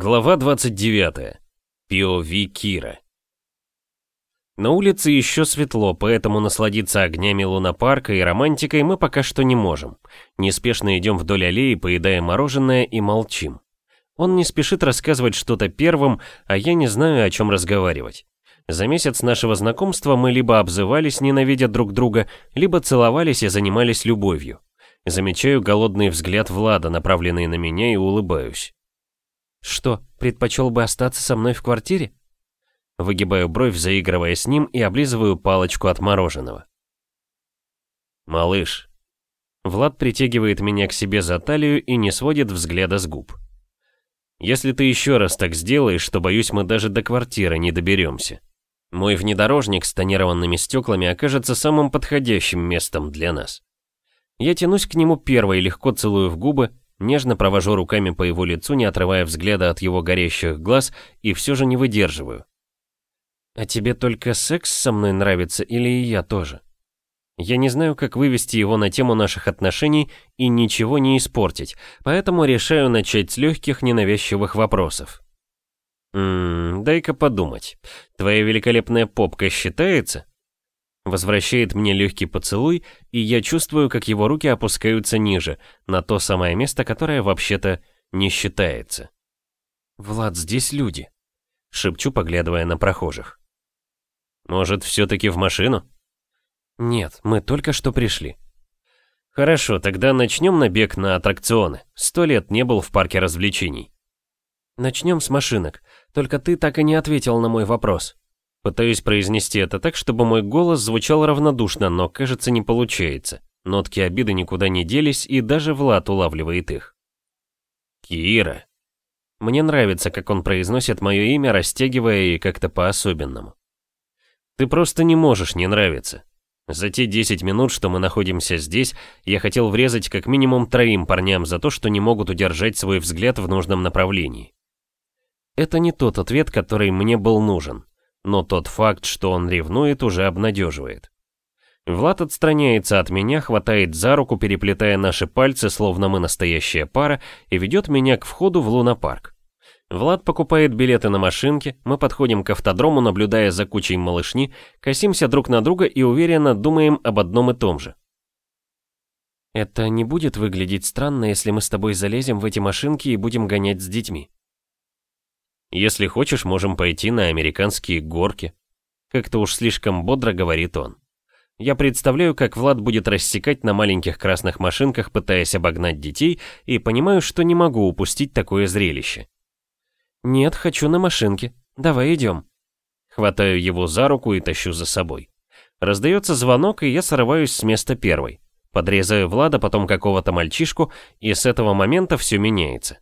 Глава 29. POV Кира. На улице еще светло, поэтому насладиться огнями лунопарка и романтикой мы пока что не можем. Неспешно идем вдоль аллеи, поедая мороженое и молчим. Он не спешит рассказывать что-то первым, а я не знаю, о чем разговаривать. За месяц нашего знакомства мы либо обзывались, ненавидя друг друга, либо целовались и занимались любовью. Замечаю голодный взгляд Влада, направленный на меня, и улыбаюсь. Что, предпочел бы остаться со мной в квартире? Выгибаю бровь, заигрывая с ним, и облизываю палочку от мороженого. Малыш. Влад притягивает меня к себе за талию и не сводит взгляда с губ. Если ты еще раз так сделаешь, то, боюсь, мы даже до квартиры не доберемся. Мой внедорожник с тонированными стеклами окажется самым подходящим местом для нас. Я тянусь к нему первой, легко целую в губы, Нежно провожу руками по его лицу, не отрывая взгляда от его горящих глаз, и все же не выдерживаю. «А тебе только секс со мной нравится или и я тоже?» Я не знаю, как вывести его на тему наших отношений и ничего не испортить, поэтому решаю начать с легких ненавязчивых вопросов. «Ммм, дай-ка подумать. Твоя великолепная попка считается?» Возвращает мне легкий поцелуй, и я чувствую, как его руки опускаются ниже, на то самое место, которое вообще-то не считается. «Влад, здесь люди», — шепчу, поглядывая на прохожих. «Может, все-таки в машину?» «Нет, мы только что пришли». «Хорошо, тогда начнем набег на аттракционы. Сто лет не был в парке развлечений». «Начнем с машинок. Только ты так и не ответил на мой вопрос». Пытаюсь произнести это так, чтобы мой голос звучал равнодушно, но, кажется, не получается. Нотки обиды никуда не делись, и даже Влад улавливает их. «Кира». Мне нравится, как он произносит мое имя, растягивая и как-то по-особенному. «Ты просто не можешь не нравиться. За те 10 минут, что мы находимся здесь, я хотел врезать как минимум троим парням за то, что не могут удержать свой взгляд в нужном направлении. Это не тот ответ, который мне был нужен но тот факт, что он ревнует, уже обнадеживает. Влад отстраняется от меня, хватает за руку, переплетая наши пальцы, словно мы настоящая пара, и ведет меня к входу в лунопарк. Влад покупает билеты на машинке, мы подходим к автодрому, наблюдая за кучей малышни, косимся друг на друга и уверенно думаем об одном и том же. «Это не будет выглядеть странно, если мы с тобой залезем в эти машинки и будем гонять с детьми?» Если хочешь, можем пойти на американские горки. Как-то уж слишком бодро говорит он. Я представляю, как Влад будет рассекать на маленьких красных машинках, пытаясь обогнать детей, и понимаю, что не могу упустить такое зрелище. «Нет, хочу на машинке. Давай идем». Хватаю его за руку и тащу за собой. Раздается звонок, и я срываюсь с места первой. Подрезаю Влада, потом какого-то мальчишку, и с этого момента все меняется.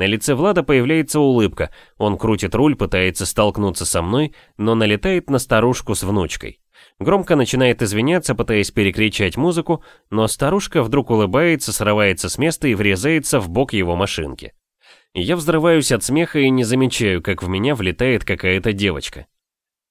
На лице Влада появляется улыбка, он крутит руль, пытается столкнуться со мной, но налетает на старушку с внучкой. Громко начинает извиняться, пытаясь перекричать музыку, но старушка вдруг улыбается, срывается с места и врезается в бок его машинки. Я взрываюсь от смеха и не замечаю, как в меня влетает какая-то девочка.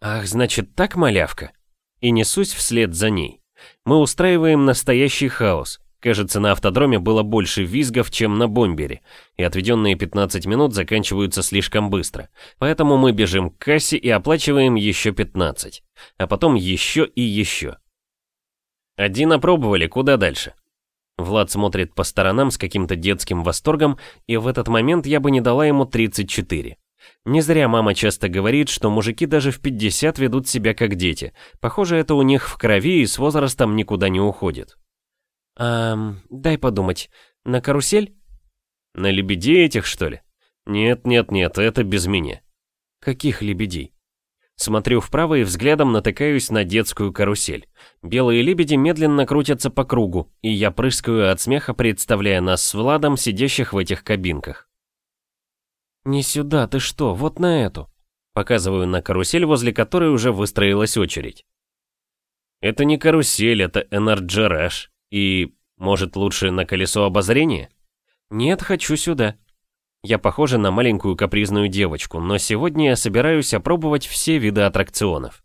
Ах, значит так, малявка? И несусь вслед за ней. Мы устраиваем настоящий хаос. Кажется, на автодроме было больше визгов, чем на бомбере, и отведенные 15 минут заканчиваются слишком быстро. Поэтому мы бежим к кассе и оплачиваем еще 15. А потом еще и еще. Один опробовали, куда дальше? Влад смотрит по сторонам с каким-то детским восторгом, и в этот момент я бы не дала ему 34. Не зря мама часто говорит, что мужики даже в 50 ведут себя как дети. Похоже, это у них в крови и с возрастом никуда не уходит. «Эм, дай подумать. На карусель?» «На лебедей этих, что ли?» «Нет-нет-нет, это без меня». «Каких лебедей?» Смотрю вправо и взглядом натыкаюсь на детскую карусель. Белые лебеди медленно крутятся по кругу, и я прыскаю от смеха, представляя нас с Владом, сидящих в этих кабинках. «Не сюда, ты что, вот на эту?» Показываю на карусель, возле которой уже выстроилась очередь. «Это не карусель, это энерджераж», и, может, лучше на колесо обозрения? Нет, хочу сюда. Я похожа на маленькую капризную девочку, но сегодня я собираюсь опробовать все виды аттракционов.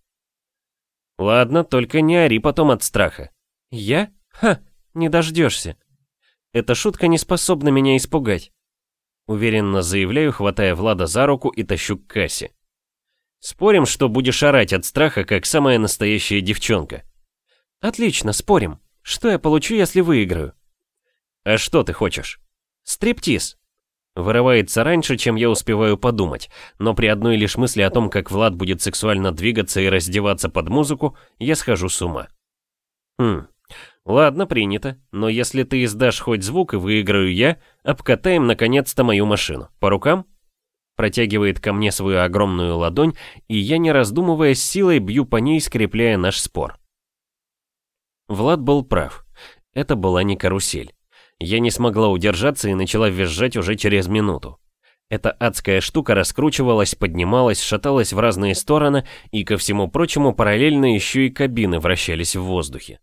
Ладно, только не ори потом от страха. Я? Ха, не дождешься. Эта шутка не способна меня испугать. Уверенно заявляю, хватая Влада за руку и тащу к кассе. Спорим, что будешь орать от страха, как самая настоящая девчонка. Отлично, спорим. Что я получу, если выиграю? А что ты хочешь? Стриптиз. Вырывается раньше, чем я успеваю подумать, но при одной лишь мысли о том, как Влад будет сексуально двигаться и раздеваться под музыку, я схожу с ума. Хм, ладно, принято, но если ты издашь хоть звук и выиграю я, обкатаем наконец-то мою машину. По рукам? Протягивает ко мне свою огромную ладонь, и я, не раздумывая, силой бью по ней, скрепляя наш спор. Влад был прав. Это была не карусель. Я не смогла удержаться и начала визжать уже через минуту. Эта адская штука раскручивалась, поднималась, шаталась в разные стороны, и ко всему прочему параллельно еще и кабины вращались в воздухе.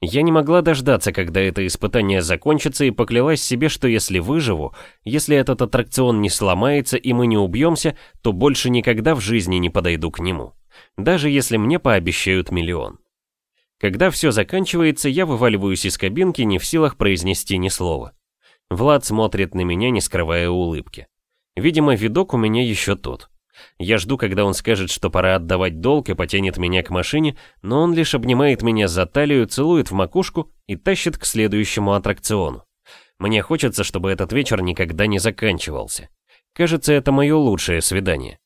Я не могла дождаться, когда это испытание закончится, и поклялась себе, что если выживу, если этот аттракцион не сломается и мы не убьемся, то больше никогда в жизни не подойду к нему. Даже если мне пообещают миллион. Когда все заканчивается, я вываливаюсь из кабинки, не в силах произнести ни слова. Влад смотрит на меня, не скрывая улыбки. Видимо, видок у меня еще тот. Я жду, когда он скажет, что пора отдавать долг и потянет меня к машине, но он лишь обнимает меня за талию, целует в макушку и тащит к следующему аттракциону. Мне хочется, чтобы этот вечер никогда не заканчивался. Кажется, это мое лучшее свидание.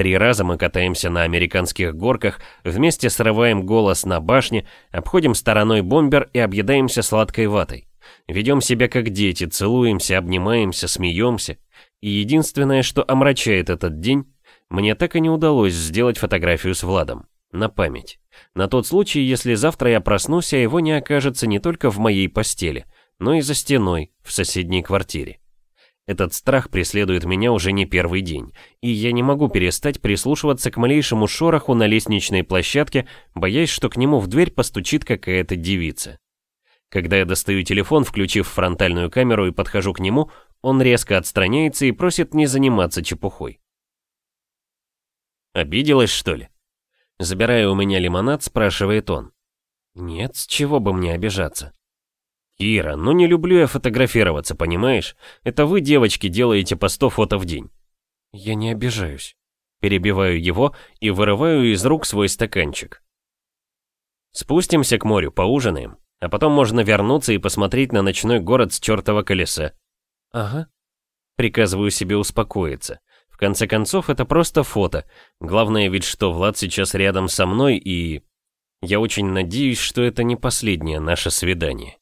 Три раза мы катаемся на американских горках, вместе срываем голос на башне, обходим стороной бомбер и объедаемся сладкой ватой. Ведем себя как дети, целуемся, обнимаемся, смеемся. И единственное, что омрачает этот день, мне так и не удалось сделать фотографию с Владом. На память. На тот случай, если завтра я проснусь, а его не окажется не только в моей постели, но и за стеной, в соседней квартире. Этот страх преследует меня уже не первый день, и я не могу перестать прислушиваться к малейшему шороху на лестничной площадке, боясь, что к нему в дверь постучит какая-то девица. Когда я достаю телефон, включив фронтальную камеру и подхожу к нему, он резко отстраняется и просит не заниматься чепухой. «Обиделась, что ли?» Забирая у меня лимонад, спрашивает он. «Нет, с чего бы мне обижаться?» «Ира, ну не люблю я фотографироваться, понимаешь? Это вы, девочки, делаете по 100 фото в день». «Я не обижаюсь». Перебиваю его и вырываю из рук свой стаканчик. «Спустимся к морю, поужинаем, а потом можно вернуться и посмотреть на ночной город с чертова колеса». «Ага». Приказываю себе успокоиться. В конце концов, это просто фото. Главное ведь, что Влад сейчас рядом со мной и... Я очень надеюсь, что это не последнее наше свидание.